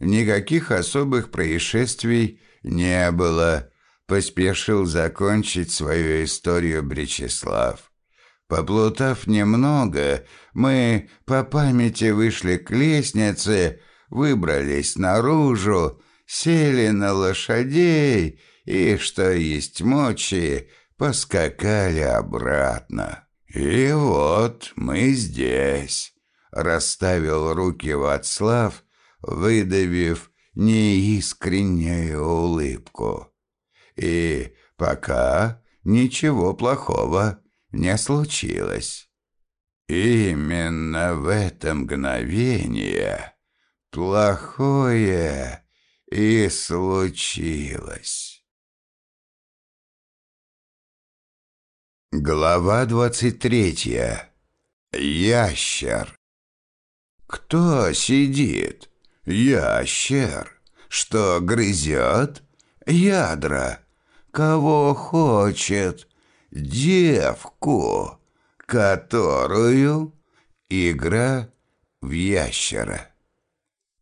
никаких особых происшествий не было, поспешил закончить свою историю Бречеслав. Поплутав немного, мы по памяти вышли к лестнице, выбрались наружу, сели на лошадей и, что есть мочи, поскакали обратно. «И вот мы здесь», — расставил руки Вацлав, выдавив неискреннюю улыбку. «И пока ничего плохого не случилось. Именно в это мгновение плохое и случилось». Глава двадцать третья. Ящер. Кто сидит? Ящер. Что грызет? Ядра. Кого хочет? Девку. Которую? Игра в ящера.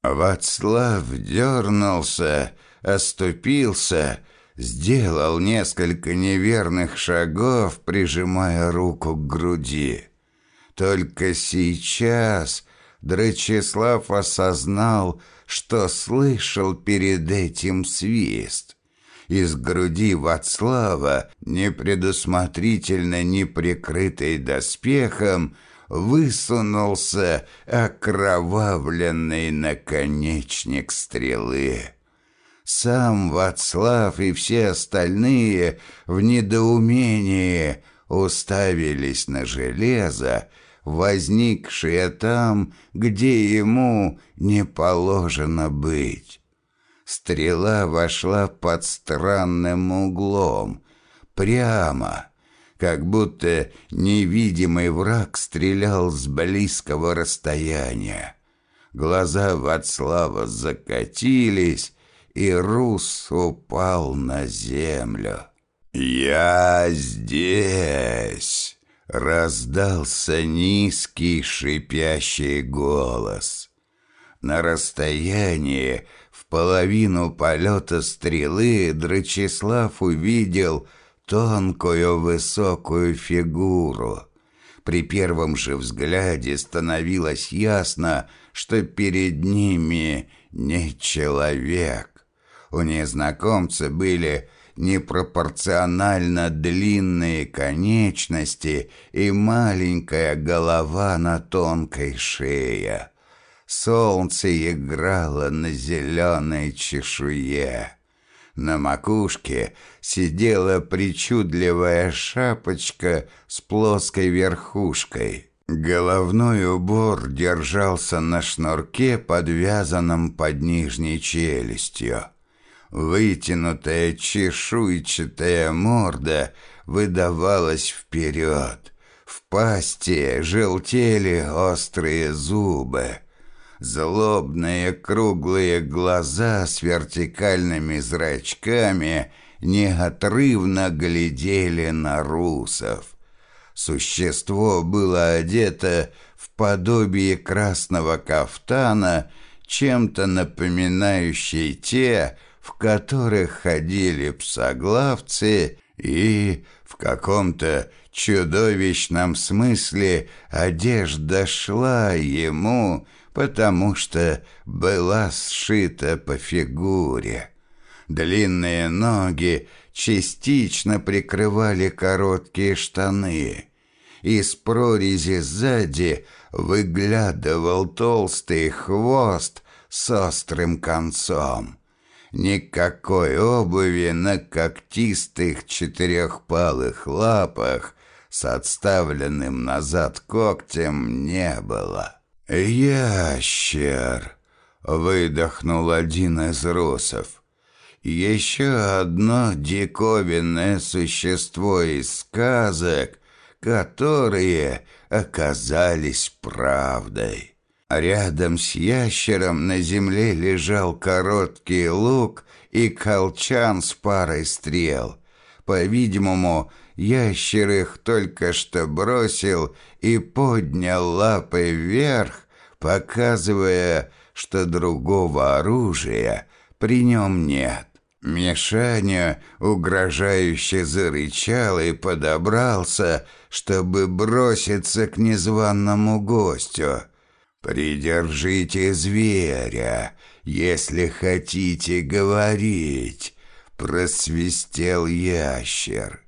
Вацлав дернулся, оступился сделал несколько неверных шагов, прижимая руку к груди. Только сейчас Драчеслав осознал, что слышал перед этим свист. Из груди Вацлава, непредусмотрительно не прикрытый доспехом, высунулся окровавленный наконечник стрелы. Сам Вацлав и все остальные в недоумении уставились на железо, возникшее там, где ему не положено быть. Стрела вошла под странным углом, прямо, как будто невидимый враг стрелял с близкого расстояния. Глаза Вацлава закатились, и Рус упал на землю. «Я здесь!» — раздался низкий шипящий голос. На расстоянии в половину полета стрелы Драчеслав увидел тонкую высокую фигуру. При первом же взгляде становилось ясно, что перед ними не человек. У незнакомца были непропорционально длинные конечности и маленькая голова на тонкой шее. Солнце играло на зеленой чешуе. На макушке сидела причудливая шапочка с плоской верхушкой. Головной убор держался на шнурке, подвязанном под нижней челюстью. Вытянутая чешуйчатая морда выдавалась вперед. В пасти желтели острые зубы. Злобные круглые глаза с вертикальными зрачками неотрывно глядели на русов. Существо было одето в подобие красного кафтана, чем-то напоминающий те, в которых ходили псоглавцы, и в каком-то чудовищном смысле одежда шла ему, потому что была сшита по фигуре. Длинные ноги частично прикрывали короткие штаны. Из прорези сзади выглядывал толстый хвост с острым концом. Никакой обуви на когтистых четырехпалых лапах с отставленным назад когтем не было. «Ящер!» — выдохнул один из русов. «Еще одно диковинное существо из сказок, которые оказались правдой». Рядом с ящером на земле лежал короткий лук и колчан с парой стрел. По-видимому, ящер их только что бросил и поднял лапы вверх, показывая, что другого оружия при нем нет. Мишаня угрожающе зарычал и подобрался, чтобы броситься к незваному гостю. «Придержите зверя, если хотите говорить», — просвистел ящер.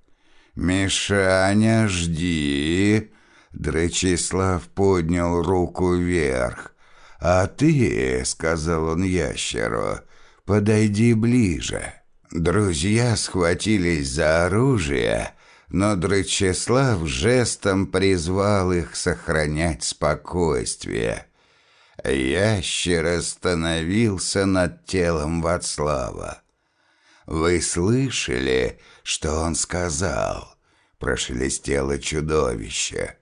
«Мишаня, жди!» Дречислав поднял руку вверх. «А ты, — сказал он ящеру, — подойди ближе». Друзья схватились за оружие, но Дречислав жестом призвал их сохранять спокойствие. Ящер остановился над телом Вацлава. «Вы слышали, что он сказал?» — прошелестело чудовище.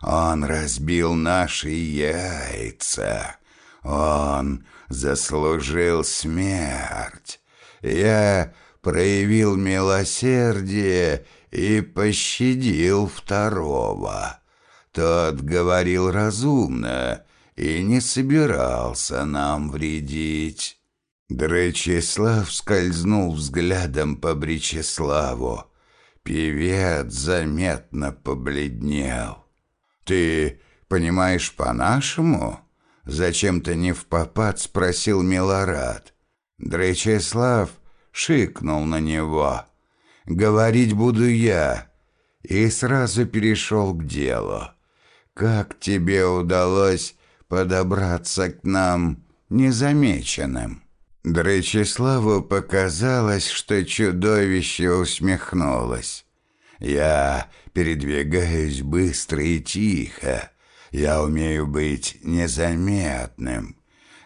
«Он разбил наши яйца. Он заслужил смерть. Я проявил милосердие и пощадил второго. Тот говорил разумно и не собирался нам вредить». Дречислав скользнул взглядом по Бречеславу. Певец заметно побледнел. «Ты понимаешь по-нашему?» Зачем-то не в попад спросил Милорад. Дречеслав шикнул на него. «Говорить буду я». И сразу перешел к делу. «Как тебе удалось подобраться к нам незамеченным?» Дречиславу показалось, что чудовище усмехнулось. «Я передвигаюсь быстро и тихо. Я умею быть незаметным.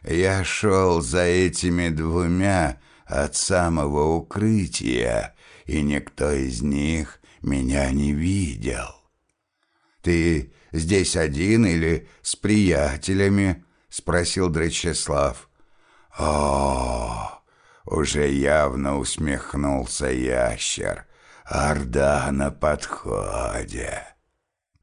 Я шел за этими двумя от самого укрытия, и никто из них меня не видел. Ты здесь один или с приятелями?» — спросил Дречислав. «О, уже явно усмехнулся ящер. Орда на подходе».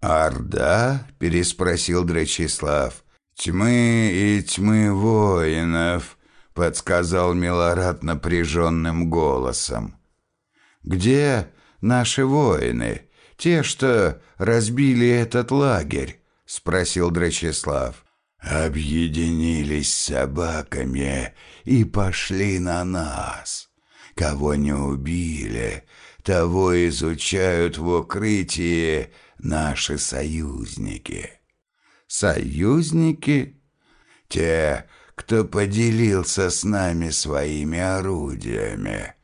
«Орда?» — переспросил Драчеслав. «Тьмы и тьмы воинов», — подсказал Милорад напряженным голосом. «Где наши воины? Те, что разбили этот лагерь?» — спросил Драчеслав объединились с собаками и пошли на нас. Кого не убили, того изучают в укрытии наши союзники. Союзники? Те, кто поделился с нами своими орудиями.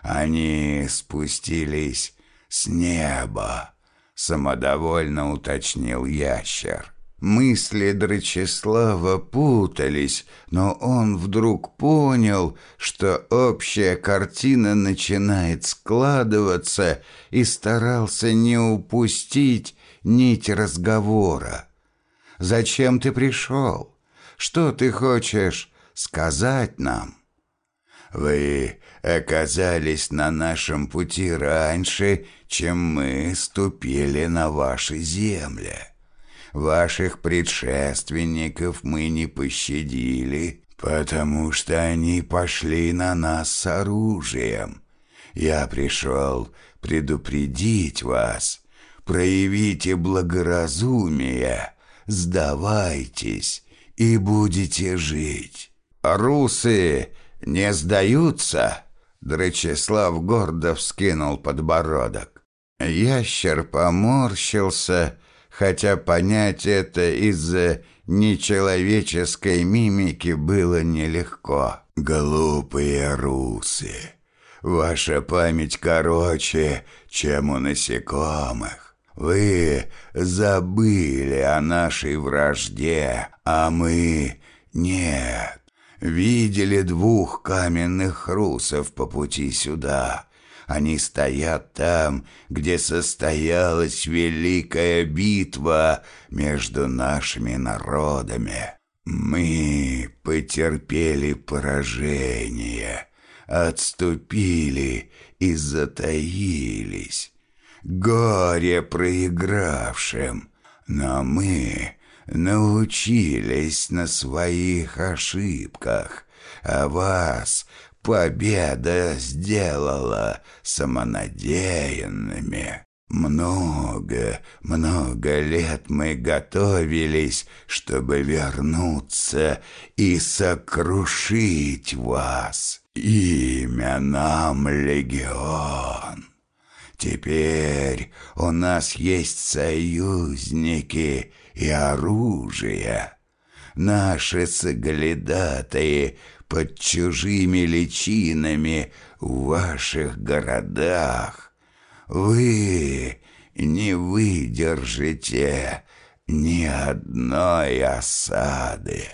Они спустились с неба, самодовольно уточнил ящер. Мысли Драчеслава путались, но он вдруг понял, что общая картина начинает складываться и старался не упустить нить разговора. «Зачем ты пришел? Что ты хочешь сказать нам?» «Вы оказались на нашем пути раньше, чем мы ступили на ваши земли». Ваших предшественников мы не пощадили, потому что они пошли на нас с оружием. Я пришел предупредить вас. Проявите благоразумие, сдавайтесь и будете жить. Русы не сдаются?» Дречеслав гордо вскинул подбородок. Ящер поморщился хотя понять это из-за нечеловеческой мимики было нелегко. «Глупые русы, ваша память короче, чем у насекомых. Вы забыли о нашей вражде, а мы нет. Видели двух каменных русов по пути сюда, они стоят там, где состоялась великая битва между нашими народами. Мы потерпели поражение, отступили и затаились. Горе проигравшим, но мы научились на своих ошибках, а вас победа сделала самонадеянными. Много, много лет мы готовились, чтобы вернуться и сокрушить вас. Имя нам легион. Теперь у нас есть союзники и оружие. Наши соглядатые под чужими личинами в ваших городах. Вы не выдержите ни одной осады.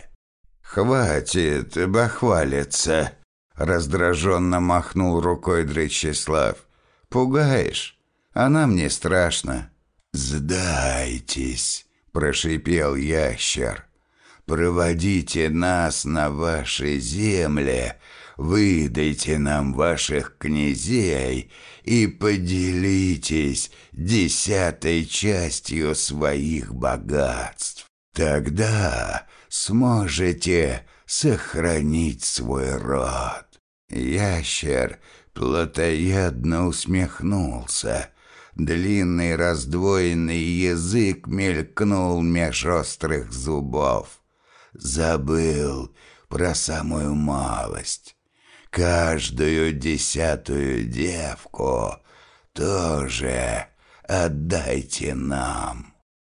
«Хватит бахвалиться!» — раздраженно махнул рукой Дречислав. «Пугаешь? Она мне страшна». «Сдайтесь!» — прошипел ящер. «Проводите нас на ваши земли, выдайте нам ваших князей и поделитесь десятой частью своих богатств. Тогда сможете сохранить свой род». Ящер плотоядно усмехнулся. Длинный раздвоенный язык мелькнул меж острых зубов. Забыл про самую малость. Каждую десятую девку тоже отдайте нам.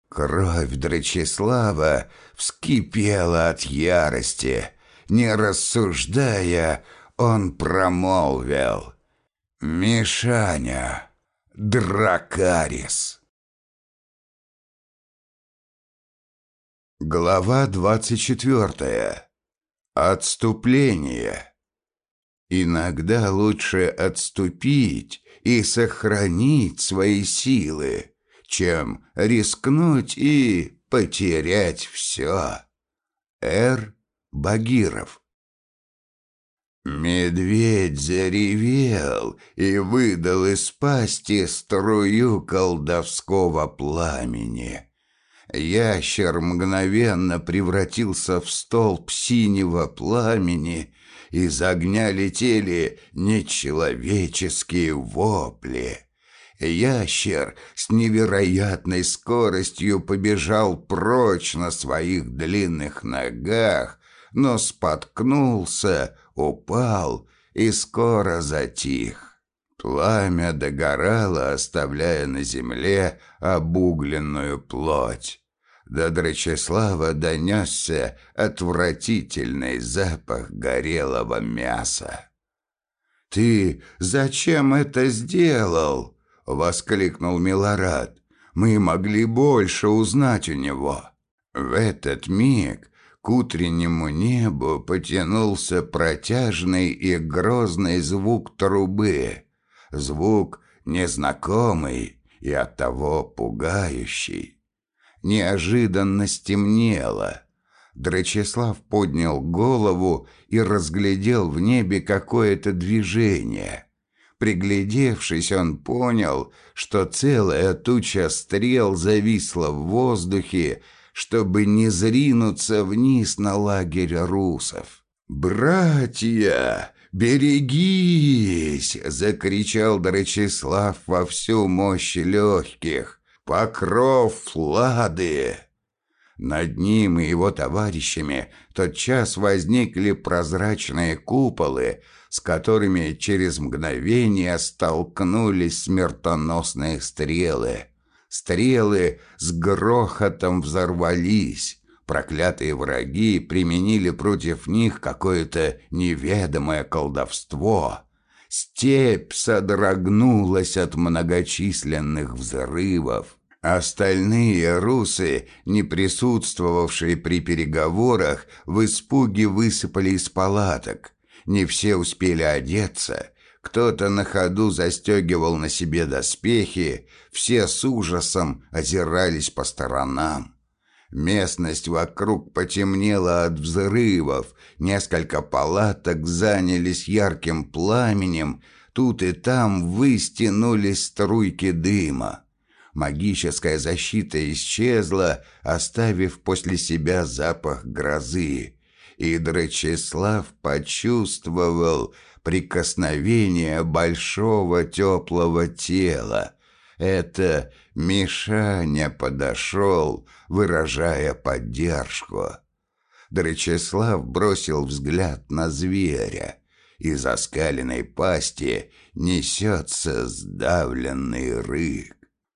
Кровь Драчеслава вскипела от ярости. Не рассуждая, он промолвил. «Мишаня, Дракарис». Глава двадцать четвертая. Отступление. Иногда лучше отступить и сохранить свои силы, чем рискнуть и потерять все. Р. Багиров Медведь заревел и выдал из пасти струю колдовского пламени. Ящер мгновенно превратился в столб синего пламени, из огня летели нечеловеческие вопли. Ящер с невероятной скоростью побежал прочь на своих длинных ногах, но споткнулся, упал и скоро затих. Пламя догорало, оставляя на земле обугленную плоть. До Драчеслава донесся отвратительный запах горелого мяса. «Ты зачем это сделал?» — воскликнул Милорад. «Мы могли больше узнать у него». В этот миг к утреннему небу потянулся протяжный и грозный звук трубы. Звук незнакомый и оттого пугающий. Неожиданно стемнело. Драчеслав поднял голову и разглядел в небе какое-то движение. Приглядевшись, он понял, что целая туча стрел зависла в воздухе, чтобы не зринуться вниз на лагерь русов. «Братья, берегись!» — закричал Дорочеслав во всю мощь легких. «Покров Лады!» Над ним и его товарищами тотчас возникли прозрачные куполы, с которыми через мгновение столкнулись смертоносные стрелы. Стрелы с грохотом взорвались. Проклятые враги применили против них какое-то неведомое колдовство. Степь содрогнулась от многочисленных взрывов. Остальные русы, не присутствовавшие при переговорах, в испуге высыпали из палаток. Не все успели одеться. Кто-то на ходу застегивал на себе доспехи, все с ужасом озирались по сторонам. Местность вокруг потемнела от взрывов, несколько палаток занялись ярким пламенем, тут и там выстянулись струйки дыма. Магическая защита исчезла, оставив после себя запах грозы. И Драчеслав почувствовал прикосновение большого теплого тела. Это Мишаня подошел, выражая поддержку. Драчеслав бросил взгляд на зверя. Из оскаленной пасти несется сдавленный рык.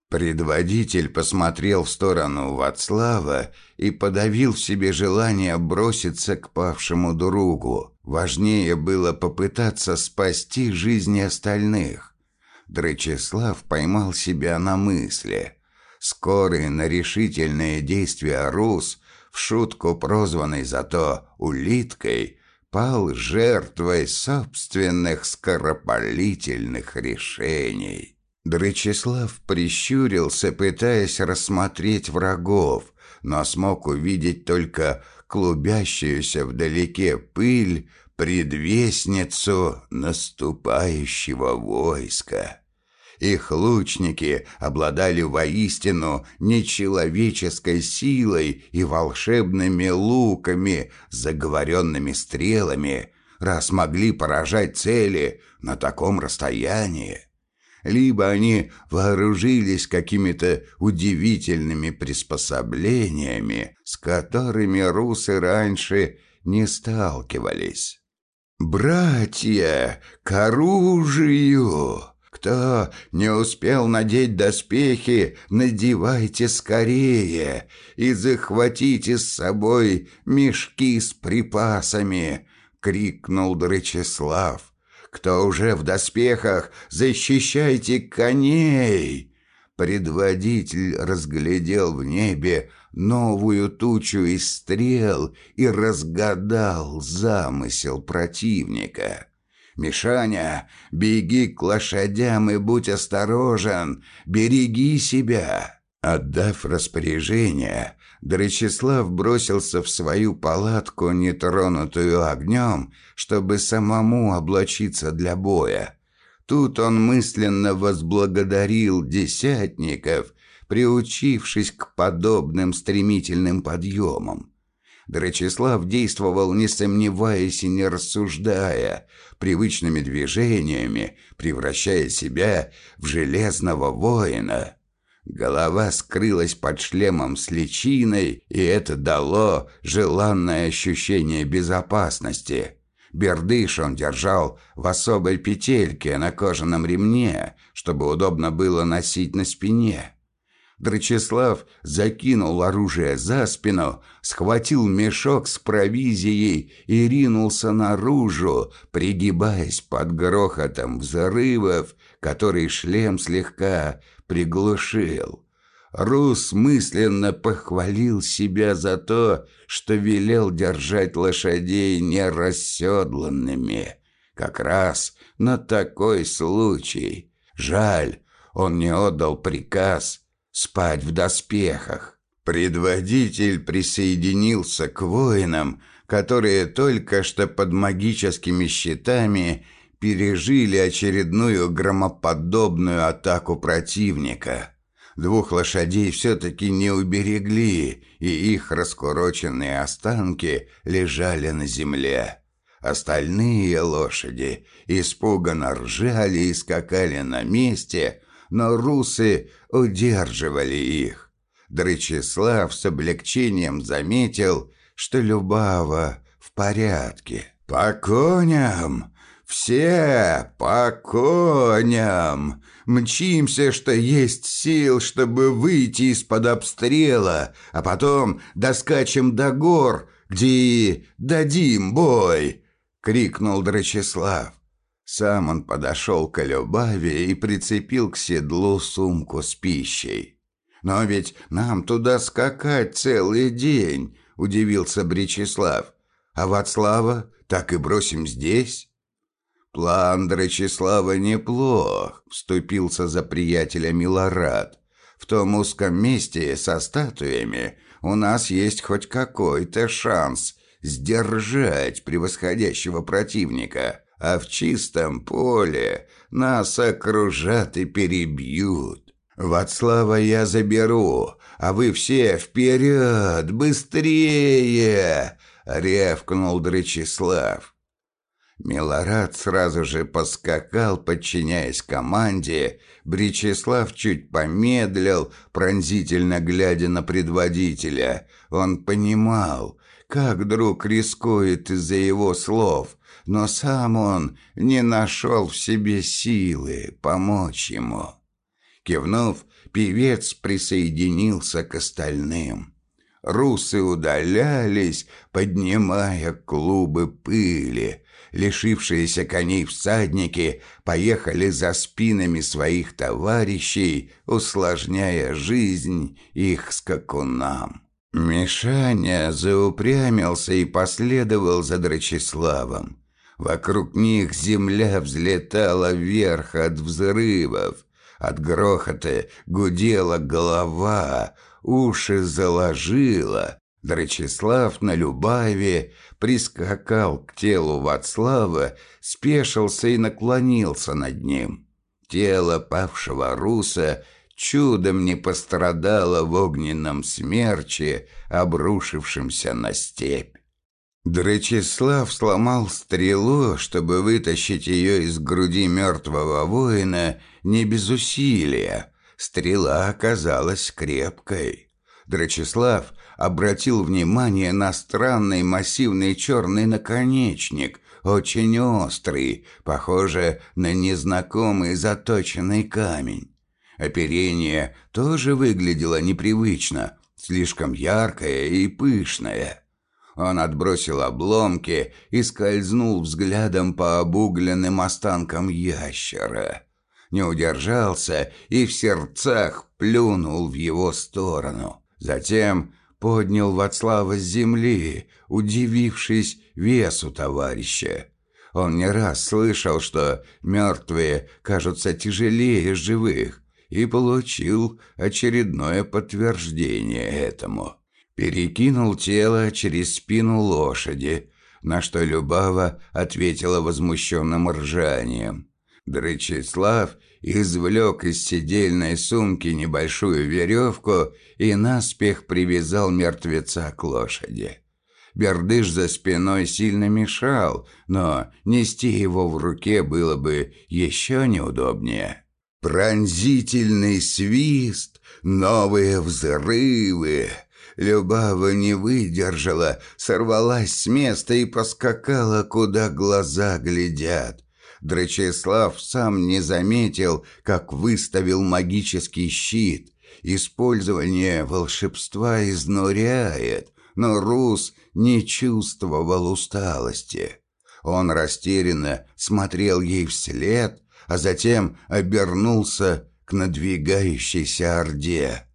Предводитель посмотрел в сторону Вацлава и подавил в себе желание броситься к павшему другу. Важнее было попытаться спасти жизни остальных. Дречеслав поймал себя на мысли. Скорые на решительные действия Рус, в шутку прозванный зато «улиткой», пал жертвой собственных скоропалительных решений. Дречислав прищурился, пытаясь рассмотреть врагов, но смог увидеть только клубящуюся вдалеке пыль, предвестницу наступающего войска. Их лучники обладали воистину нечеловеческой силой и волшебными луками, заговоренными стрелами, раз могли поражать цели на таком расстоянии либо они вооружились какими-то удивительными приспособлениями, с которыми русы раньше не сталкивались. «Братья, к оружию!» Кто не успел надеть доспехи, надевайте скорее и захватите с собой мешки с припасами!» — крикнул Дречеслав. Кто уже в доспехах, защищайте коней!» Предводитель разглядел в небе новую тучу из стрел и разгадал замысел противника. «Мишаня, беги к лошадям и будь осторожен, береги себя!» Отдав распоряжение, Дречислав бросился в свою палатку, нетронутую огнем, чтобы самому облачиться для боя. Тут он мысленно возблагодарил десятников, приучившись к подобным стремительным подъемам. Дречислав действовал, не сомневаясь и не рассуждая, привычными движениями, превращая себя в железного воина – Голова скрылась под шлемом с личиной, и это дало желанное ощущение безопасности. Бердыш он держал в особой петельке на кожаном ремне, чтобы удобно было носить на спине. Драчеслав закинул оружие за спину, схватил мешок с провизией и ринулся наружу, пригибаясь под грохотом взрывов, который шлем слегка приглушил. Рус мысленно похвалил себя за то, что велел держать лошадей нерасседланными. Как раз на такой случай. Жаль, он не отдал приказ спать в доспехах. Предводитель присоединился к воинам, которые только что под магическими щитами пережили очередную громоподобную атаку противника. Двух лошадей все-таки не уберегли, и их раскуроченные останки лежали на земле. Остальные лошади испуганно ржали и скакали на месте, но русы удерживали их. Дрычеслав с облегчением заметил, что Любава в порядке. «По коням!» «Все по коням! Мчимся, что есть сил, чтобы выйти из-под обстрела, а потом доскачем до гор, где дадим бой!» — крикнул Драчеслав. Сам он подошел к Любаве и прицепил к седлу сумку с пищей. «Но ведь нам туда скакать целый день!» — удивился Бречеслав. «А Вацлава так и бросим здесь?» «План Драчеслава неплох», — вступился за приятеля Милорад. «В том узком месте со статуями у нас есть хоть какой-то шанс сдержать превосходящего противника, а в чистом поле нас окружат и перебьют». Вацлава я заберу, а вы все вперед, быстрее!» — рявкнул Дречислав. Милорад сразу же поскакал, подчиняясь команде. Бречеслав чуть помедлил, пронзительно глядя на предводителя. Он понимал, как друг рискует из-за его слов, но сам он не нашел в себе силы помочь ему. Кивнув, певец присоединился к остальным. Русы удалялись, поднимая клубы пыли. Лишившиеся коней всадники поехали за спинами своих товарищей, усложняя жизнь их скакунам. Мишаня заупрямился и последовал за Драчеславом. Вокруг них земля взлетала вверх от взрывов. От грохота гудела голова, уши заложила. Драчеслав на Любаве прискакал к телу Вацлава, спешился и наклонился над ним. Тело павшего руса чудом не пострадало в огненном смерче, обрушившемся на степь. Дречислав сломал стрелу, чтобы вытащить ее из груди мертвого воина не без усилия. Стрела оказалась крепкой. Дречислав обратил внимание на странный массивный черный наконечник, очень острый, похоже на незнакомый заточенный камень. Оперение тоже выглядело непривычно, слишком яркое и пышное. Он отбросил обломки и скользнул взглядом по обугленным останкам ящера. Не удержался и в сердцах плюнул в его сторону. Затем поднял Вацлава с земли, удивившись весу товарища. Он не раз слышал, что мертвые кажутся тяжелее живых, и получил очередное подтверждение этому перекинул тело через спину лошади, на что Любава ответила возмущенным ржанием. Дрычеслав извлек из сидельной сумки небольшую веревку и наспех привязал мертвеца к лошади. Бердыш за спиной сильно мешал, но нести его в руке было бы еще неудобнее. Пронзительный свист, новые взрывы — Любава не выдержала, сорвалась с места и поскакала, куда глаза глядят. Драчеслав сам не заметил, как выставил магический щит. Использование волшебства изнуряет, но Рус не чувствовал усталости. Он растерянно смотрел ей вслед, а затем обернулся к надвигающейся орде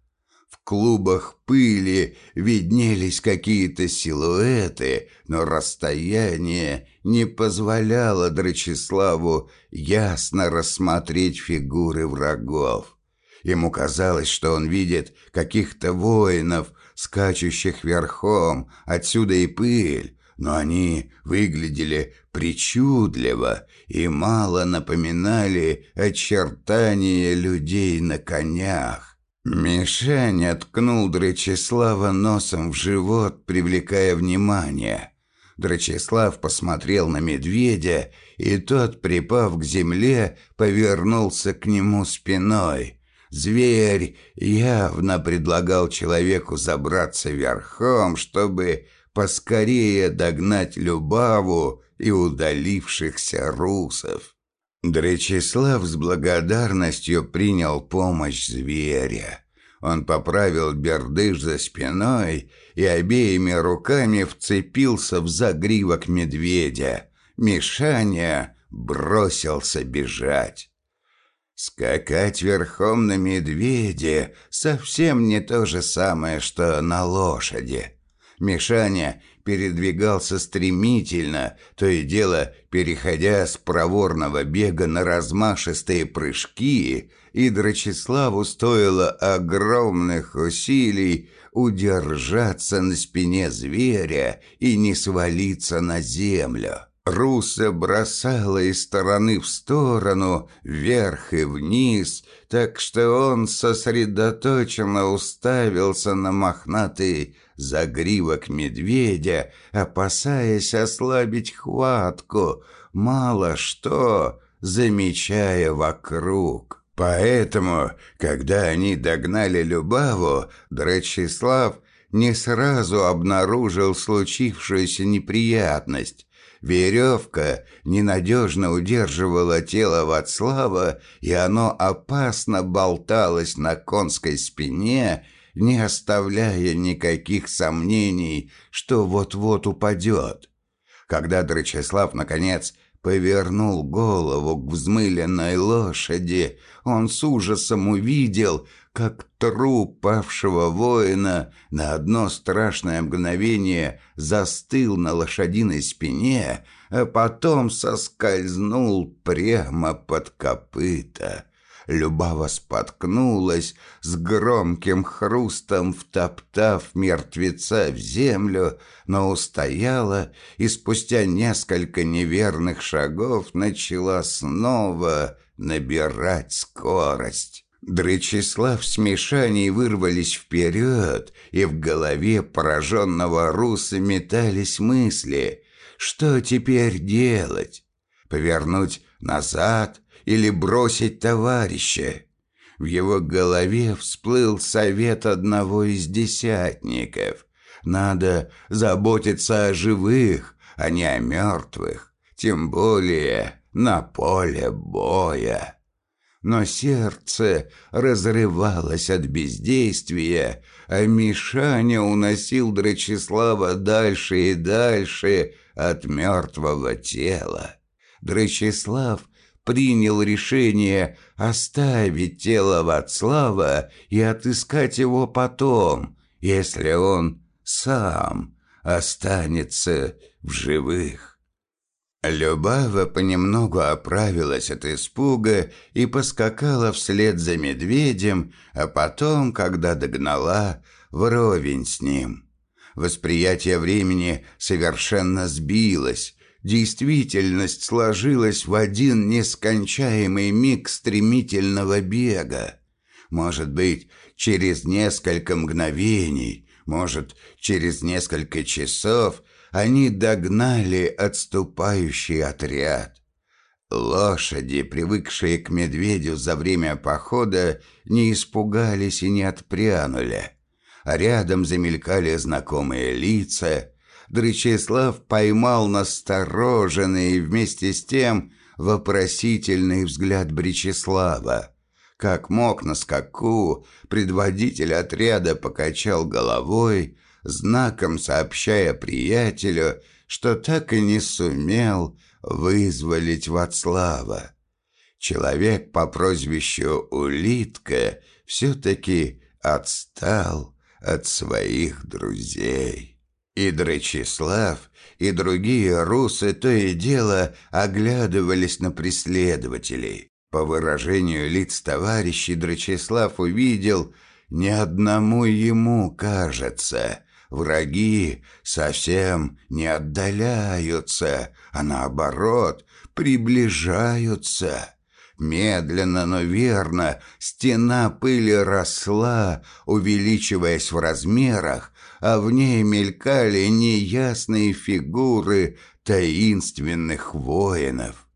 клубах пыли виднелись какие-то силуэты, но расстояние не позволяло Драчеславу ясно рассмотреть фигуры врагов. Ему казалось, что он видит каких-то воинов, скачущих верхом, отсюда и пыль, но они выглядели причудливо и мало напоминали очертания людей на конях. Мишаня ткнул Дречислава носом в живот, привлекая внимание. Дречислав посмотрел на медведя, и тот, припав к земле, повернулся к нему спиной. Зверь явно предлагал человеку забраться верхом, чтобы поскорее догнать Любаву и удалившихся русов. Дречислав с благодарностью принял помощь зверя. Он поправил бердыш за спиной и обеими руками вцепился в загривок медведя. Мишаня бросился бежать. Скакать верхом на медведе совсем не то же самое, что на лошади. Мишаня передвигался стремительно, то и дело переходя с проворного бега на размашистые прыжки, и Драчеславу стоило огромных усилий удержаться на спине зверя и не свалиться на землю. Руса бросала из стороны в сторону, вверх и вниз, так что он сосредоточенно уставился на мохнатый загривок медведя, опасаясь ослабить хватку, мало что замечая вокруг. Поэтому, когда они догнали Любаву, Драчеслав не сразу обнаружил случившуюся неприятность. Веревка ненадежно удерживала тело Вацлава, и оно опасно болталось на конской спине, не оставляя никаких сомнений, что вот-вот упадет. Когда Драчеслав, наконец, повернул голову к взмыленной лошади, он с ужасом увидел, как труп павшего воина на одно страшное мгновение застыл на лошадиной спине, а потом соскользнул прямо под копыта. Любава споткнулась, с громким хрустом втоптав мертвеца в землю, но устояла и спустя несколько неверных шагов начала снова набирать скорость. Дречислав с Мишаней вырвались вперед, и в голове пораженного руса метались мысли. Что теперь делать? Повернуть назад или бросить товарища. В его голове всплыл совет одного из десятников. Надо заботиться о живых, а не о мертвых, тем более на поле боя. Но сердце разрывалось от бездействия, а Мишаня уносил Драчеслава дальше и дальше от мертвого тела. Драчеслав принял решение оставить тело Вацлава и отыскать его потом, если он сам останется в живых. Любава понемногу оправилась от испуга и поскакала вслед за медведем, а потом, когда догнала, вровень с ним. Восприятие времени совершенно сбилось, Действительность сложилась в один нескончаемый миг стремительного бега. Может быть, через несколько мгновений, может, через несколько часов они догнали отступающий отряд. Лошади, привыкшие к медведю за время похода, не испугались и не отпрянули. А рядом замелькали знакомые лица — Дрычеслав поймал настороженный и вместе с тем вопросительный взгляд Бречеслава. Как мог на скаку, предводитель отряда покачал головой, знаком сообщая приятелю, что так и не сумел вызволить Вацлава. Человек по прозвищу Улитка все-таки отстал от своих друзей. И Дречислав, и другие русы то и дело оглядывались на преследователей. По выражению лиц товарищей Дречислав увидел, ни одному ему кажется, враги совсем не отдаляются, а наоборот приближаются. Медленно, но верно, стена пыли росла, увеличиваясь в размерах, а в ней мелькали неясные фигуры таинственных воинов.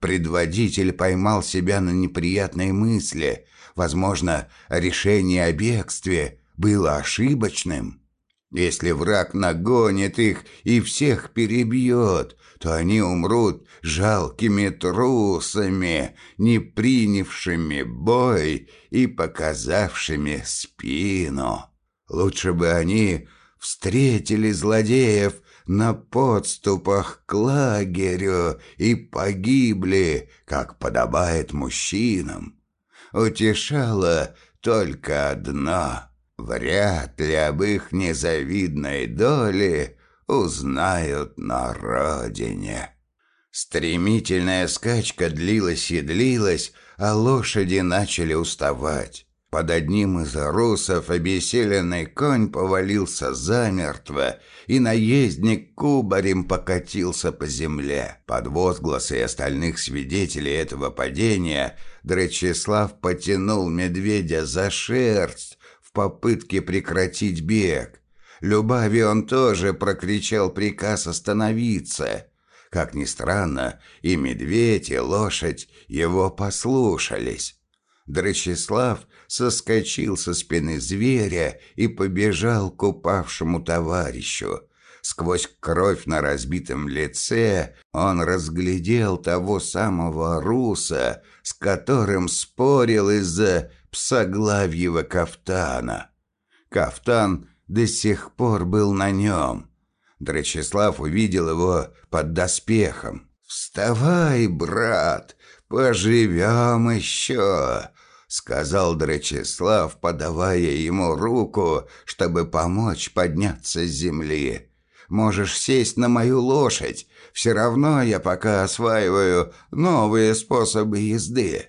Предводитель поймал себя на неприятной мысли. Возможно, решение о бегстве было ошибочным. Если враг нагонит их и всех перебьет, то они умрут жалкими трусами, не принявшими бой и показавшими спину. Лучше бы они встретили злодеев на подступах к лагерю и погибли, как подобает мужчинам. Утешало только одно — вряд ли об их незавидной доле узнают на родине. Стремительная скачка длилась и длилась, а лошади начали уставать. Под одним из русов обессиленный конь повалился замертво, и наездник кубарем покатился по земле. Под возгласы остальных свидетелей этого падения Дречислав потянул медведя за шерсть в попытке прекратить бег. Любави он тоже прокричал приказ остановиться. Как ни странно, и медведь, и лошадь его послушались. Дрочеслав соскочил со спины зверя и побежал к упавшему товарищу. Сквозь кровь на разбитом лице он разглядел того самого руса, с которым спорил из-за псоглавьего кафтана. Кафтан до сих пор был на нем. Дрочеслав увидел его под доспехом. «Вставай, брат, поживем еще!» — сказал Дречислав, подавая ему руку, чтобы помочь подняться с земли. «Можешь сесть на мою лошадь, все равно я пока осваиваю новые способы езды».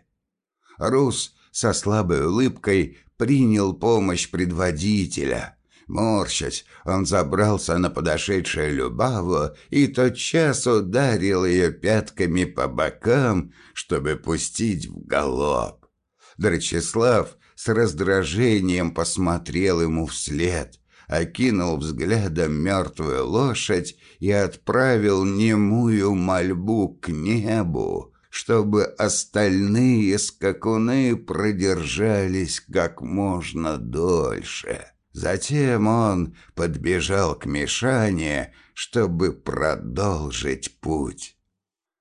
Рус со слабой улыбкой принял помощь предводителя. Морщась, он забрался на подошедшую Любаву и тотчас ударил ее пятками по бокам, чтобы пустить в галоп. Дрочеслав с раздражением посмотрел ему вслед, окинул взглядом мертвую лошадь и отправил немую мольбу к небу, чтобы остальные скакуны продержались как можно дольше. Затем он подбежал к Мишане, чтобы продолжить путь.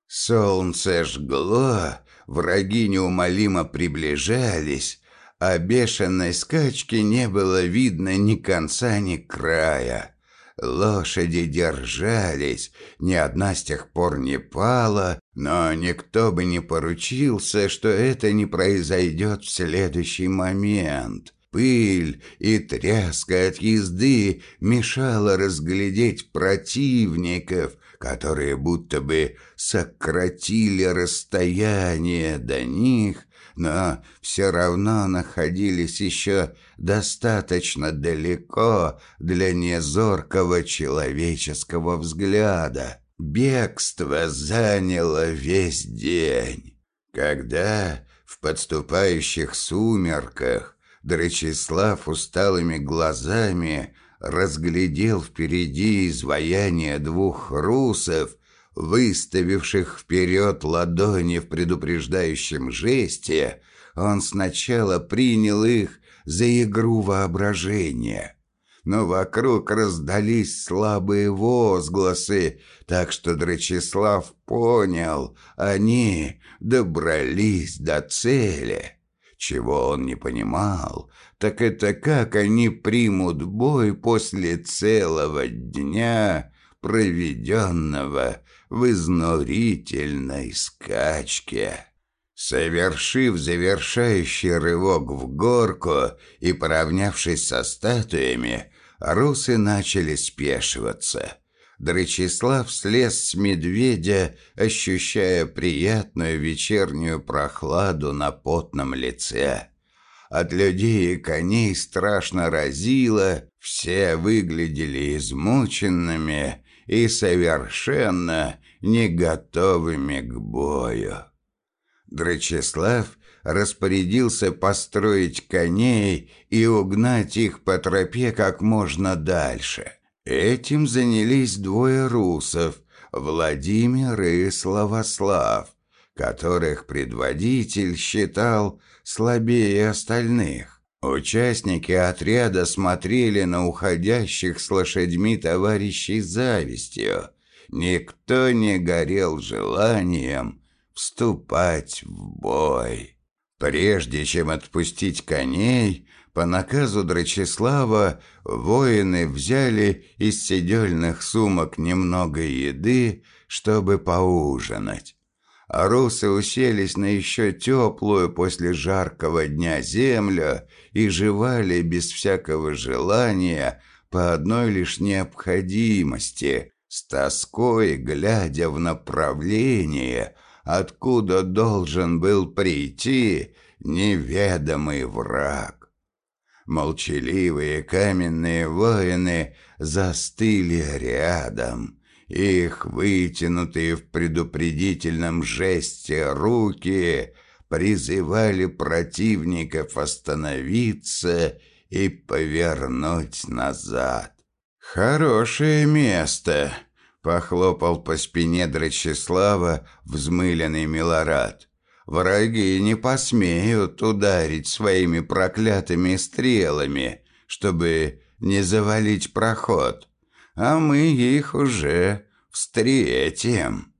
Солнце жгло, Враги неумолимо приближались, а бешеной скачки не было видно ни конца, ни края. Лошади держались, ни одна с тех пор не пала, но никто бы не поручился, что это не произойдет в следующий момент. Пыль и тряска от езды мешала разглядеть противников, которые будто бы сократили расстояние до них, но все равно находились еще достаточно далеко для незоркого человеческого взгляда. Бегство заняло весь день. Когда в подступающих сумерках Дречислав усталыми глазами разглядел впереди изваяние двух русов, выставивших вперед ладони в предупреждающем жесте, он сначала принял их за игру воображения. Но вокруг раздались слабые возгласы, так что Драчеслав понял, они добрались до цели. Чего он не понимал, так это как они примут бой после целого дня, проведенного в изнурительной скачке. Совершив завершающий рывок в горку и поравнявшись со статуями, русы начали спешиваться. Дречислав слез с медведя, ощущая приятную вечернюю прохладу на потном лице. От людей и коней страшно разило, все выглядели измученными и совершенно не готовыми к бою. Драчеслав распорядился построить коней и угнать их по тропе как можно дальше. Этим занялись двое русов, Владимир и Славослав, которых предводитель считал слабее остальных. Участники отряда смотрели на уходящих с лошадьми товарищей завистью. Никто не горел желанием вступать в бой. Прежде чем отпустить коней, по наказу Драчеслава воины взяли из седельных сумок немного еды, чтобы поужинать. А русы уселись на еще теплую после жаркого дня землю и жевали без всякого желания по одной лишь необходимости, с тоской глядя в направление, откуда должен был прийти неведомый враг. Молчаливые каменные воины застыли рядом. Их вытянутые в предупредительном жесте руки призывали противников остановиться и повернуть назад. «Хорошее место!» — похлопал по спине Драчеслава взмыленный Милорад. «Враги не посмеют ударить своими проклятыми стрелами, чтобы не завалить проход, а мы их уже встретим».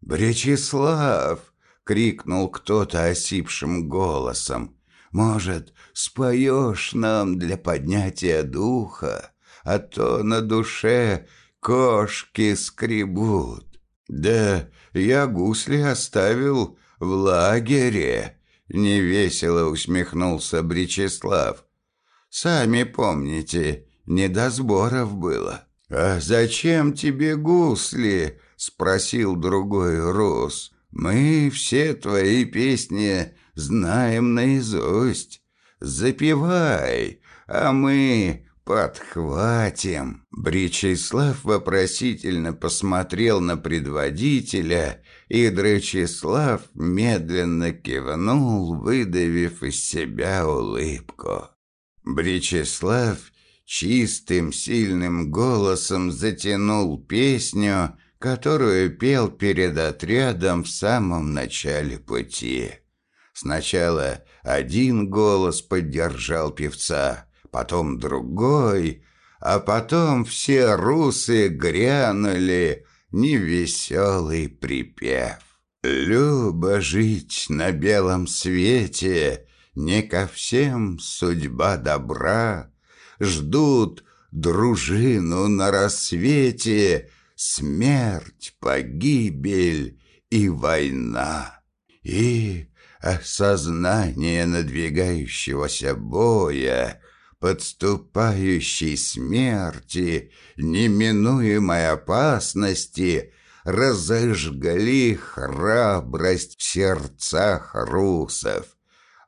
«Бречеслав!» — крикнул кто-то осипшим голосом. «Может, споешь нам для поднятия духа?» а то на душе кошки скребут. Да я гусли оставил в лагере, невесело усмехнулся Бречеслав. Сами помните, не до сборов было. «А зачем тебе гусли?» — спросил другой рус. «Мы все твои песни знаем наизусть. Запевай, а мы «Подхватим!» Бричеслав вопросительно посмотрел на предводителя, и Дречислав медленно кивнул, выдавив из себя улыбку. Бричеслав чистым, сильным голосом затянул песню, которую пел перед отрядом в самом начале пути. Сначала один голос поддержал певца — потом другой, а потом все русы грянули невеселый припев. Любо жить на белом свете, не ко всем судьба добра, Ждут дружину на рассвете, смерть, погибель и война. И осознание надвигающегося боя подступающей смерти, неминуемой опасности, разожгли храбрость в сердцах русов.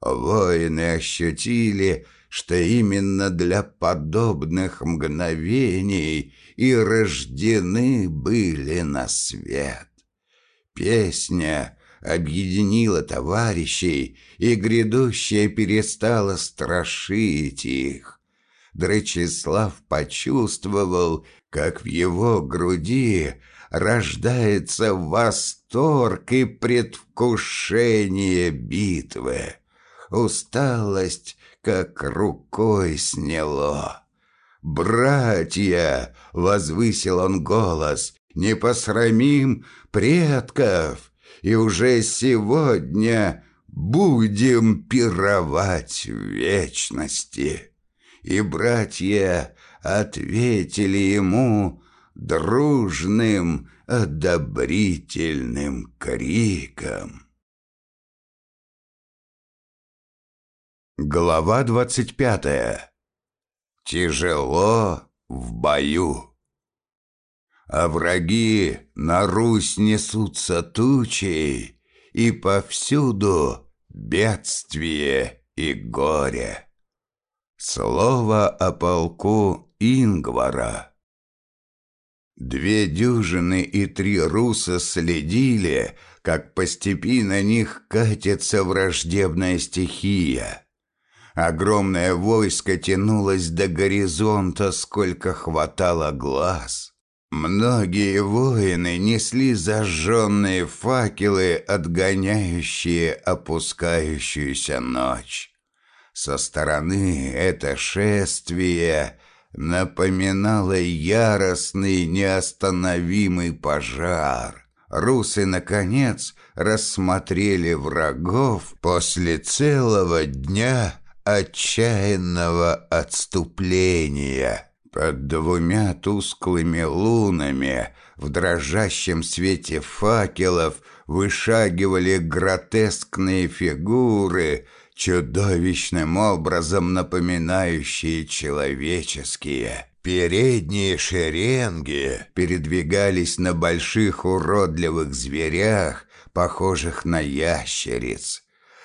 Воины ощутили, что именно для подобных мгновений и рождены были на свет. Песня объединила товарищей, и грядущее перестало страшить их. Дречислав почувствовал, как в его груди рождается восторг и предвкушение битвы. Усталость как рукой сняло. «Братья!» — возвысил он голос. «Не посрамим предков!» и уже сегодня будем пировать в вечности». И братья ответили ему дружным, одобрительным криком. Глава двадцать пятая. Тяжело в бою а враги на Русь несутся тучей, и повсюду бедствие и горе. Слово о полку Ингвара. Две дюжины и три руса следили, как по степи на них катится враждебная стихия. Огромное войско тянулось до горизонта, сколько хватало глаз. Многие воины несли зажженные факелы, отгоняющие опускающуюся ночь. Со стороны это шествие напоминало яростный неостановимый пожар. Русы, наконец, рассмотрели врагов после целого дня отчаянного отступления. Под двумя тусклыми лунами в дрожащем свете факелов вышагивали гротескные фигуры, чудовищным образом напоминающие человеческие. Передние шеренги передвигались на больших уродливых зверях, похожих на ящериц.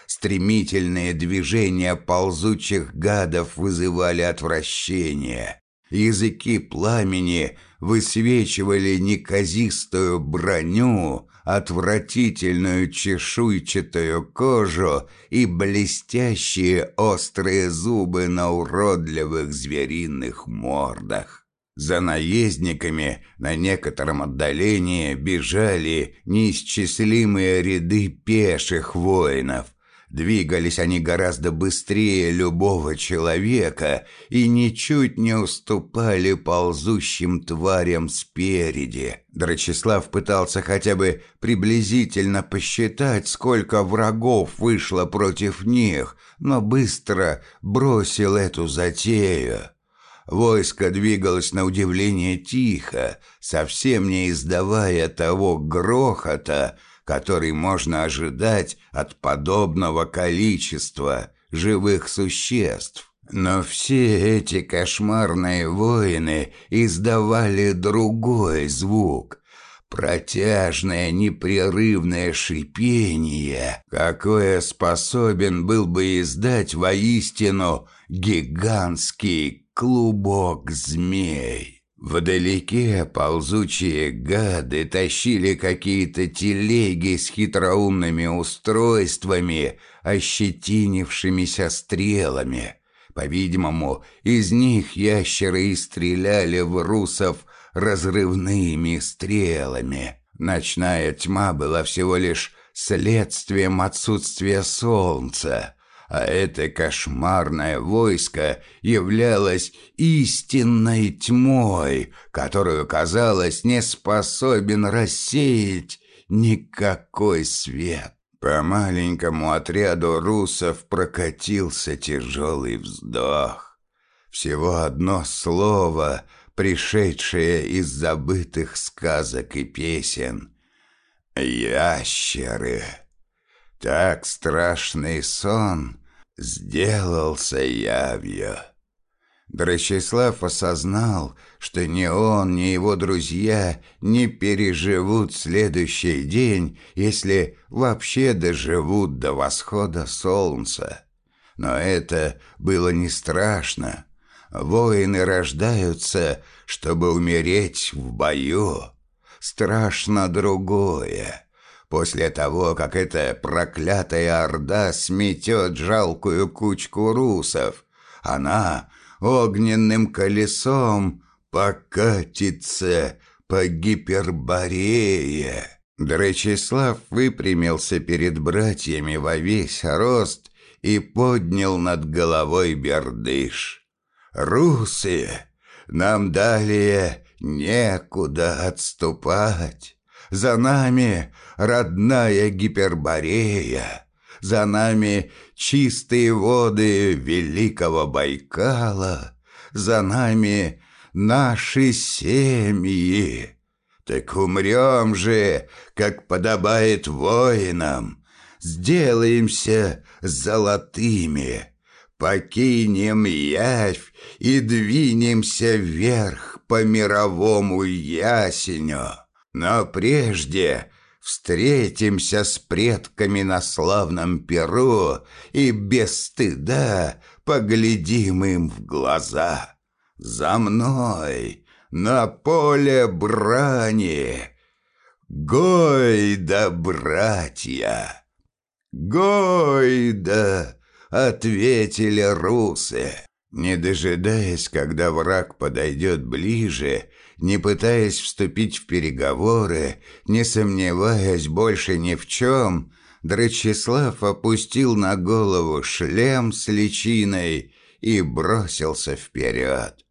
Стремительные движения ползучих гадов вызывали отвращение. Языки пламени высвечивали неказистую броню, отвратительную чешуйчатую кожу и блестящие острые зубы на уродливых звериных мордах. За наездниками на некотором отдалении бежали неисчислимые ряды пеших воинов, Двигались они гораздо быстрее любого человека и ничуть не уступали ползущим тварям спереди. Драчеслав пытался хотя бы приблизительно посчитать, сколько врагов вышло против них, но быстро бросил эту затею. Войско двигалось на удивление тихо, совсем не издавая того грохота, который можно ожидать от подобного количества живых существ. Но все эти кошмарные воины издавали другой звук — протяжное непрерывное шипение, какое способен был бы издать воистину гигантский клубок змей. Вдалеке ползучие гады тащили какие-то телеги с хитроумными устройствами, ощетинившимися стрелами. По-видимому, из них ящеры и стреляли в русов разрывными стрелами. Ночная тьма была всего лишь следствием отсутствия солнца а это кошмарное войско являлось истинной тьмой, которую, казалось, не способен рассеять никакой свет. По маленькому отряду русов прокатился тяжелый вздох. Всего одно слово, пришедшее из забытых сказок и песен. «Ящеры». Так страшный сон сделался явью. Дрочеслав осознал, что ни он, ни его друзья не переживут следующий день, если вообще доживут до восхода солнца. Но это было не страшно. Воины рождаются, чтобы умереть в бою. Страшно другое. После того, как эта проклятая орда сметет жалкую кучку русов, она огненным колесом покатится по гиперборее. Дречислав выпрямился перед братьями во весь рост и поднял над головой бердыш. «Русы, нам далее некуда отступать». За нами родная Гиперборея, за нами чистые воды Великого Байкала, за нами наши семьи. Так умрем же, как подобает воинам, сделаемся золотыми, покинем явь и двинемся вверх по мировому ясеню. Но прежде встретимся с предками на славном Перу и без стыда поглядим им в глаза. За мной на поле брани. Гойда, братья! Гойда! Ответили русы. Не дожидаясь, когда враг подойдет ближе, не пытаясь вступить в переговоры, не сомневаясь больше ни в чем, Драчеслав опустил на голову шлем с личиной и бросился вперед.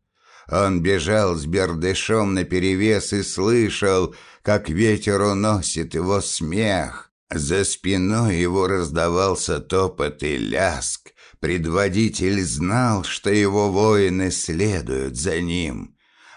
Он бежал с бердышом наперевес и слышал, как ветер уносит его смех. За спиной его раздавался топот и ляск. Предводитель знал, что его воины следуют за ним.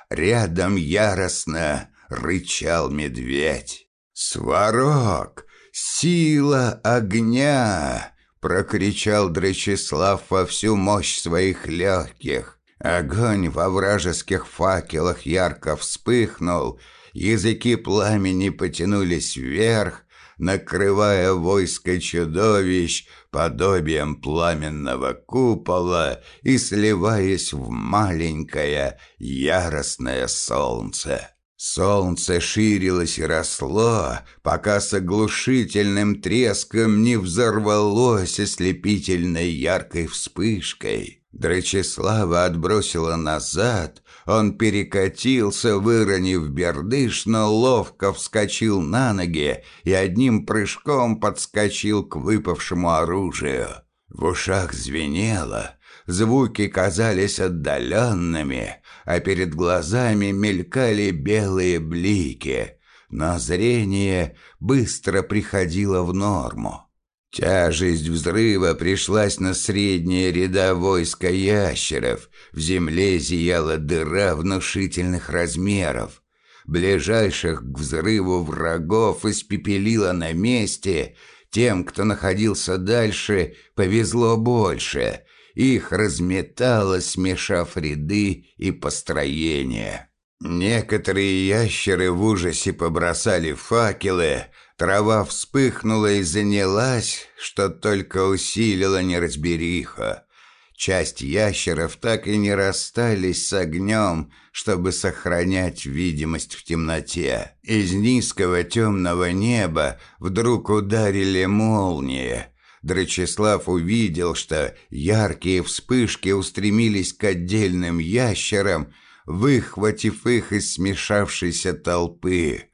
Рядом яростно рычал медведь. «Сварог! Сила огня!» — прокричал Дречислав во всю мощь своих легких. Огонь во вражеских факелах ярко вспыхнул, языки пламени потянулись вверх, накрывая войско чудовищ подобием пламенного купола и сливаясь в маленькое яростное солнце. Солнце ширилось и росло, пока с оглушительным треском не взорвалось ослепительной яркой вспышкой. Драчеслава отбросила назад, он перекатился, выронив бердыш, но ловко вскочил на ноги и одним прыжком подскочил к выпавшему оружию. В ушах звенело, звуки казались отдаленными, а перед глазами мелькали белые блики, но зрение быстро приходило в норму. Тяжесть взрыва пришлась на средние ряда войска ящеров. В земле зияла дыра внушительных размеров. Ближайших к взрыву врагов испепелило на месте. Тем, кто находился дальше, повезло больше. Их разметало, смешав ряды и построения. Некоторые ящеры в ужасе побросали факелы, трава вспыхнула и занялась, что только усилило неразбериха. Часть ящеров так и не расстались с огнем, чтобы сохранять видимость в темноте. Из низкого темного неба вдруг ударили молнии, Драчеслав увидел, что яркие вспышки устремились к отдельным ящерам, выхватив их из смешавшейся толпы.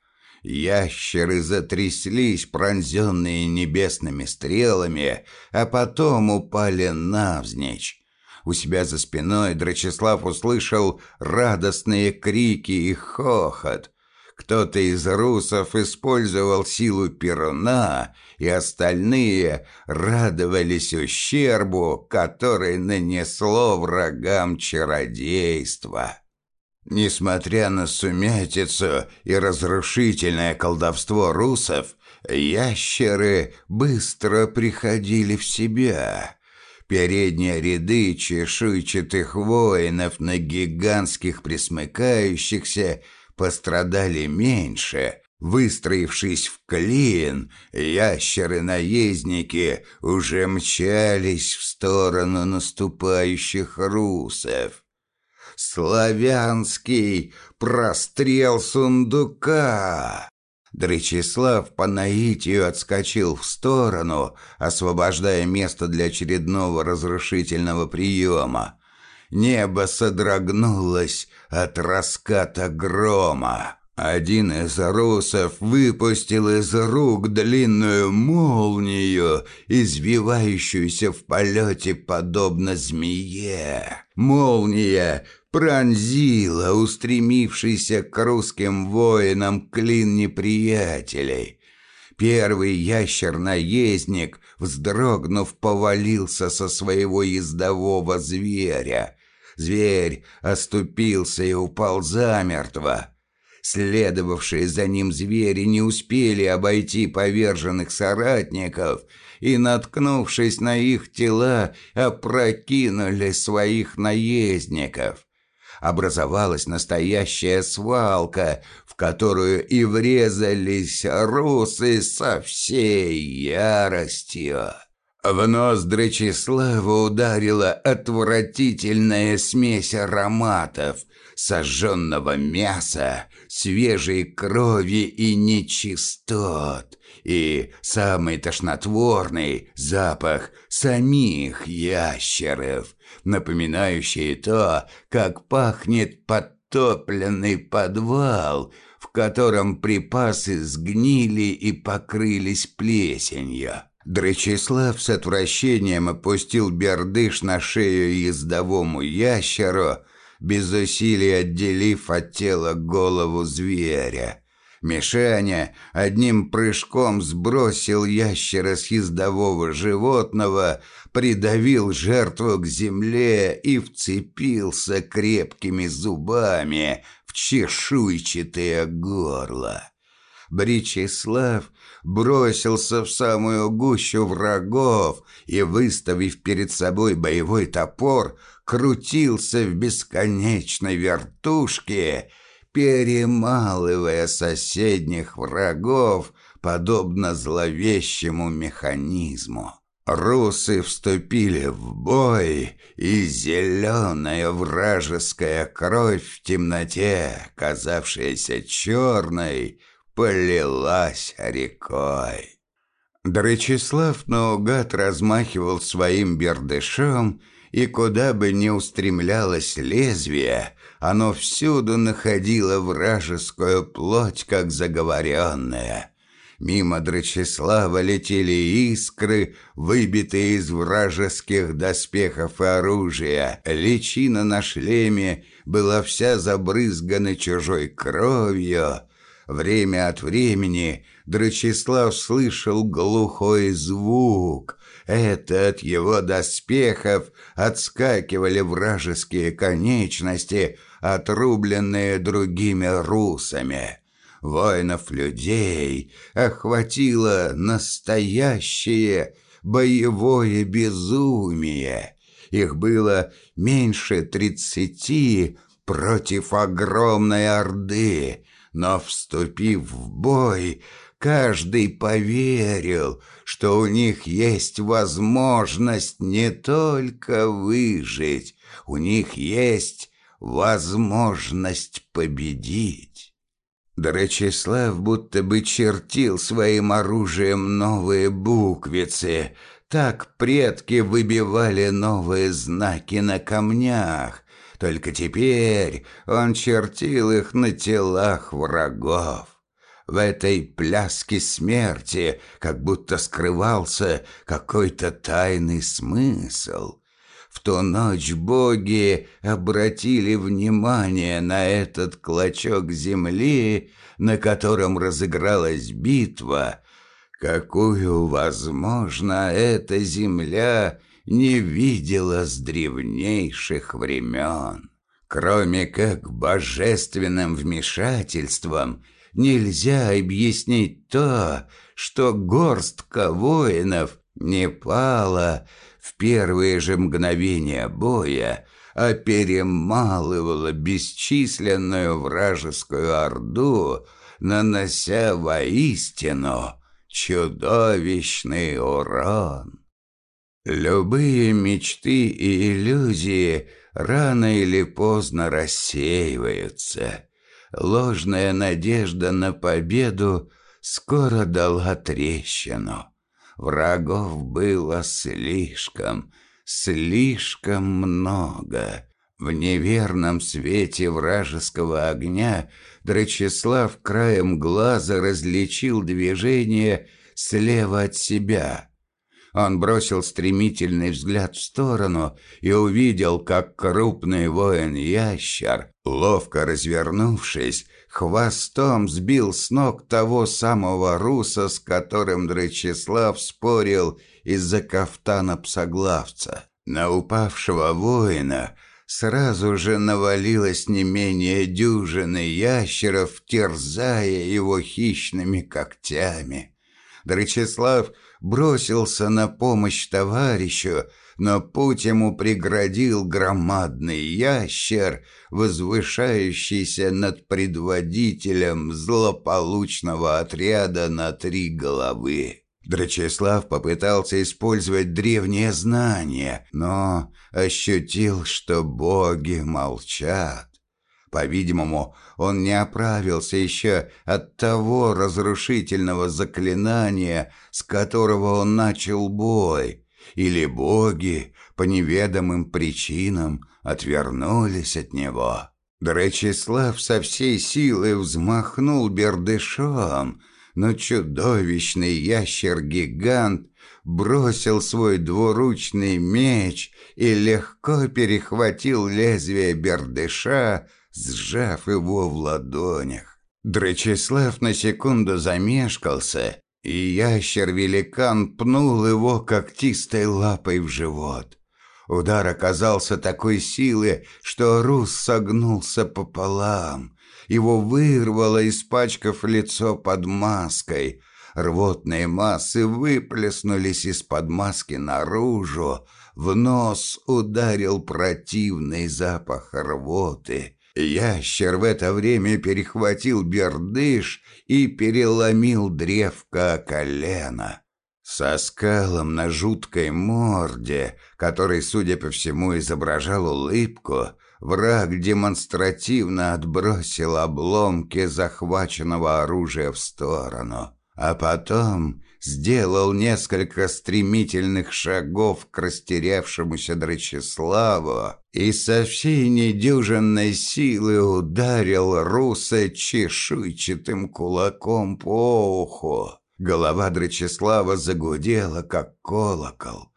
Ящеры затряслись, пронзенные небесными стрелами, а потом упали навзничь. У себя за спиной Драчеслав услышал радостные крики и хохот. Кто-то из русов использовал силу Перуна, и остальные радовались ущербу, который нанесло врагам чародейство. Несмотря на сумятицу и разрушительное колдовство русов, ящеры быстро приходили в себя. Передние ряды чешуйчатых воинов на гигантских присмыкающихся пострадали меньше. Выстроившись в клин, ящеры-наездники уже мчались в сторону наступающих русов. Славянский прострел сундука. Дречислав по наитию отскочил в сторону, освобождая место для очередного разрушительного приема. Небо содрогнулось от раската грома. Один из русов выпустил из рук длинную молнию, извивающуюся в полете подобно змее. Молния пронзила устремившийся к русским воинам клин неприятелей. Первый ящер-наездник, вздрогнув, повалился со своего ездового зверя. Зверь оступился и упал замертво. Следовавшие за ним звери не успели обойти поверженных соратников и, наткнувшись на их тела, опрокинули своих наездников. Образовалась настоящая свалка, в которую и врезались русы со всей яростью. В нос Дречислава ударила отвратительная смесь ароматов, сожженного мяса, свежей крови и нечистот, и самый тошнотворный запах самих ящеров, напоминающий то, как пахнет подтопленный подвал, в котором припасы сгнили и покрылись плесенью. Дречислав с отвращением опустил бердыш на шею ездовому ящеру, без усилий отделив от тела голову зверя. Мишаня одним прыжком сбросил ящера с ездового животного, придавил жертву к земле и вцепился крепкими зубами в чешуйчатое горло. Бричеслав бросился в самую гущу врагов и, выставив перед собой боевой топор, крутился в бесконечной вертушке, перемалывая соседних врагов, подобно зловещему механизму. Русы вступили в бой, и зеленая вражеская кровь в темноте, казавшаяся черной, полилась рекой. Дречислав наугад размахивал своим бердышом, и куда бы ни устремлялось лезвие, оно всюду находило вражескую плоть, как заговоренная. Мимо Драчеслава летели искры, выбитые из вражеских доспехов и оружия. Личина на шлеме была вся забрызгана чужой кровью. Время от времени Драчеслав слышал глухой звук. Это от его доспехов отскакивали вражеские конечности, отрубленные другими русами воинов-людей охватило настоящее боевое безумие. Их было меньше тридцати против огромной орды, но, вступив в бой, каждый поверил, что у них есть возможность не только выжить, у них есть возможность победить. Драчеслав будто бы чертил своим оружием новые буквицы. Так предки выбивали новые знаки на камнях. Только теперь он чертил их на телах врагов. В этой пляске смерти как будто скрывался какой-то тайный смысл. В ту ночь боги обратили внимание на этот клочок земли, на котором разыгралась битва, какую, возможно, эта земля не видела с древнейших времен. Кроме как божественным вмешательством нельзя объяснить то, что горстка воинов не пала, в первые же мгновения боя, а перемалывала бесчисленную вражескую орду, нанося воистину чудовищный урон. Любые мечты и иллюзии рано или поздно рассеиваются. Ложная надежда на победу скоро дала трещину. Врагов было слишком, слишком много. В неверном свете вражеского огня Драчеслав краем глаза различил движение слева от себя. Он бросил стремительный взгляд в сторону и увидел, как крупный воин-ящер, ловко развернувшись, хвостом сбил с ног того самого руса, с которым Драчеслав спорил из-за кафтана псоглавца. На упавшего воина сразу же навалилось не менее дюжины ящеров, терзая его хищными когтями. Драчеслав бросился на помощь товарищу, но путь ему преградил громадный ящер, возвышающийся над предводителем злополучного отряда на три головы. Драчеслав попытался использовать древнее знание, но ощутил, что боги молчат. По-видимому, он не оправился еще от того разрушительного заклинания, с которого он начал бой, или боги по неведомым причинам отвернулись от него. Дречислав со всей силы взмахнул бердышом, но чудовищный ящер-гигант бросил свой двуручный меч и легко перехватил лезвие бердыша, сжав его в ладонях. Дречислав на секунду замешкался и ящер-великан пнул его когтистой лапой в живот. Удар оказался такой силы, что Рус согнулся пополам. Его вырвало, испачкав лицо под маской. Рвотные массы выплеснулись из-под маски наружу. В нос ударил противный запах рвоты. Ящер в это время перехватил бердыш и переломил древко колено. Со скалом на жуткой морде, который, судя по всему, изображал улыбку, враг демонстративно отбросил обломки захваченного оружия в сторону, а потом сделал несколько стремительных шагов к растерявшемуся Драчеславу и со всей недюжинной силы ударил Руса чешуйчатым кулаком по уху. Голова Драчеслава загудела, как колокол.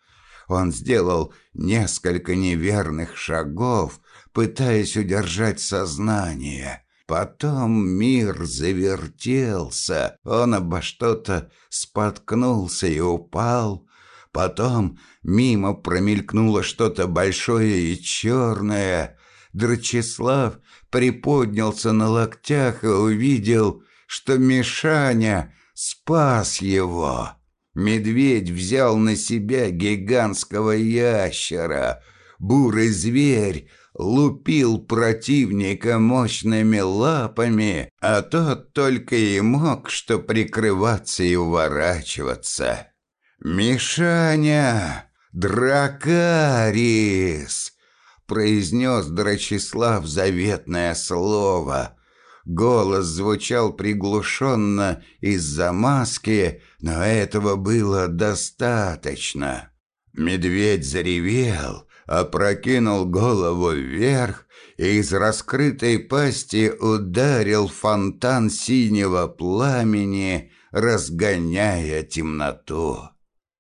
Он сделал несколько неверных шагов, пытаясь удержать сознание. Потом мир завертелся, он обо что-то споткнулся и упал. Потом мимо промелькнуло что-то большое и черное. Драчеслав приподнялся на локтях и увидел, что Мишаня спас его. Медведь взял на себя гигантского ящера. Бурый зверь лупил противника мощными лапами, а тот только и мог что прикрываться и уворачиваться. «Мишаня! Дракарис!» произнес Драчеслав заветное слово. Голос звучал приглушенно из-за маски, но этого было достаточно. Медведь заревел, опрокинул голову вверх и из раскрытой пасти ударил фонтан синего пламени, разгоняя темноту.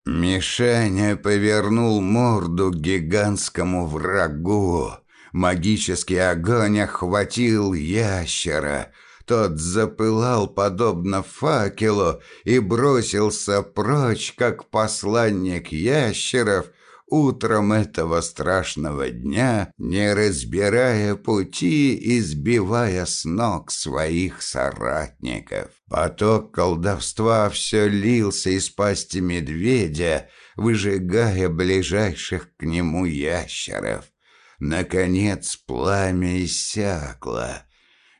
Мишаня повернул морду к гигантскому врагу. Магический огонь охватил ящера. Тот запылал подобно факелу и бросился прочь, как посланник ящеров, утром этого страшного дня, не разбирая пути и сбивая с ног своих соратников. Поток колдовства все лился из пасти медведя, выжигая ближайших к нему ящеров. Наконец пламя иссякло.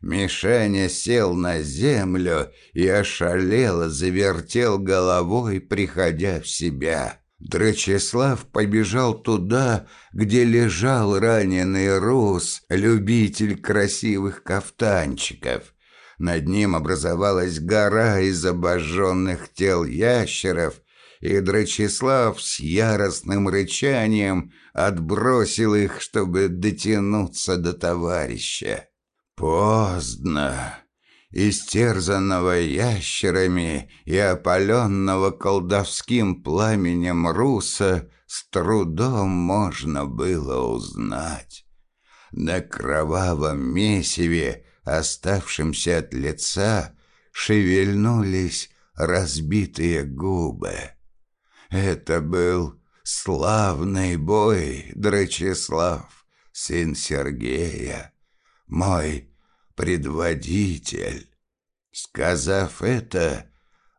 Мишаня сел на землю и ошалело завертел головой, приходя в себя. Драчеслав побежал туда, где лежал раненый Рус, любитель красивых кафтанчиков. Над ним образовалась гора из обожженных тел ящеров, и Драчеслав с яростным рычанием отбросил их, чтобы дотянуться до товарища. Поздно. Истерзанного ящерами и опаленного колдовским пламенем руса с трудом можно было узнать. На кровавом месиве, оставшемся от лица, шевельнулись разбитые губы. Это был славный бой, Драчеслав, сын Сергея, мой предводитель. Сказав это,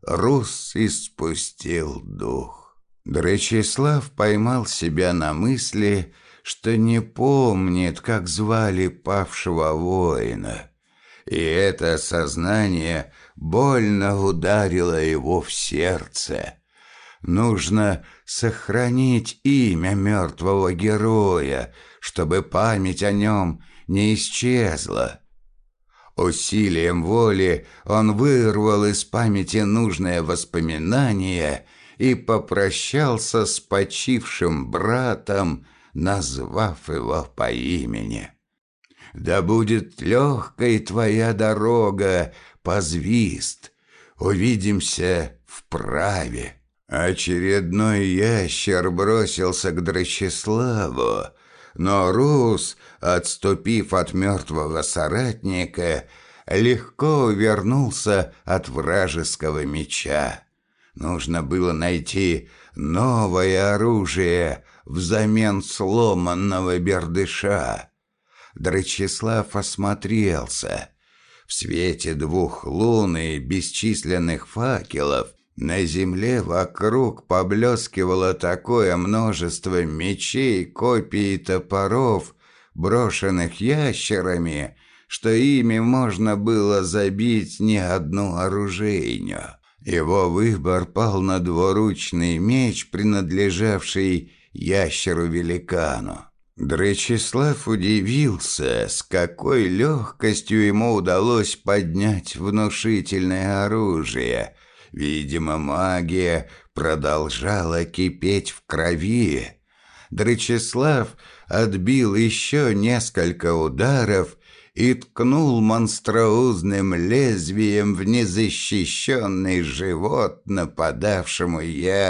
Рус испустил дух. Драчеслав поймал себя на мысли, что не помнит, как звали павшего воина. И это сознание больно ударило его в сердце. Нужно сохранить имя мертвого героя, чтобы память о нем не исчезла. Усилием воли он вырвал из памяти нужное воспоминание и попрощался с почившим братом, назвав его по имени. «Да будет легкой твоя дорога, позвист, увидимся в праве». Очередной ящер бросился к Драчеславу, но Рус, отступив от мертвого соратника, легко вернулся от вражеского меча. Нужно было найти новое оружие взамен сломанного бердыша. Драчеслав осмотрелся. В свете двух лун и бесчисленных факелов на земле вокруг поблескивало такое множество мечей, копий и топоров, брошенных ящерами, что ими можно было забить не одну оружейню. Его выбор пал на двуручный меч, принадлежавший ящеру-великану. Дречислав удивился, с какой легкостью ему удалось поднять внушительное оружие. Видимо, магия продолжала кипеть в крови. Дречислав отбил еще несколько ударов и ткнул монструозным лезвием в незащищенный живот нападавшему ящеру.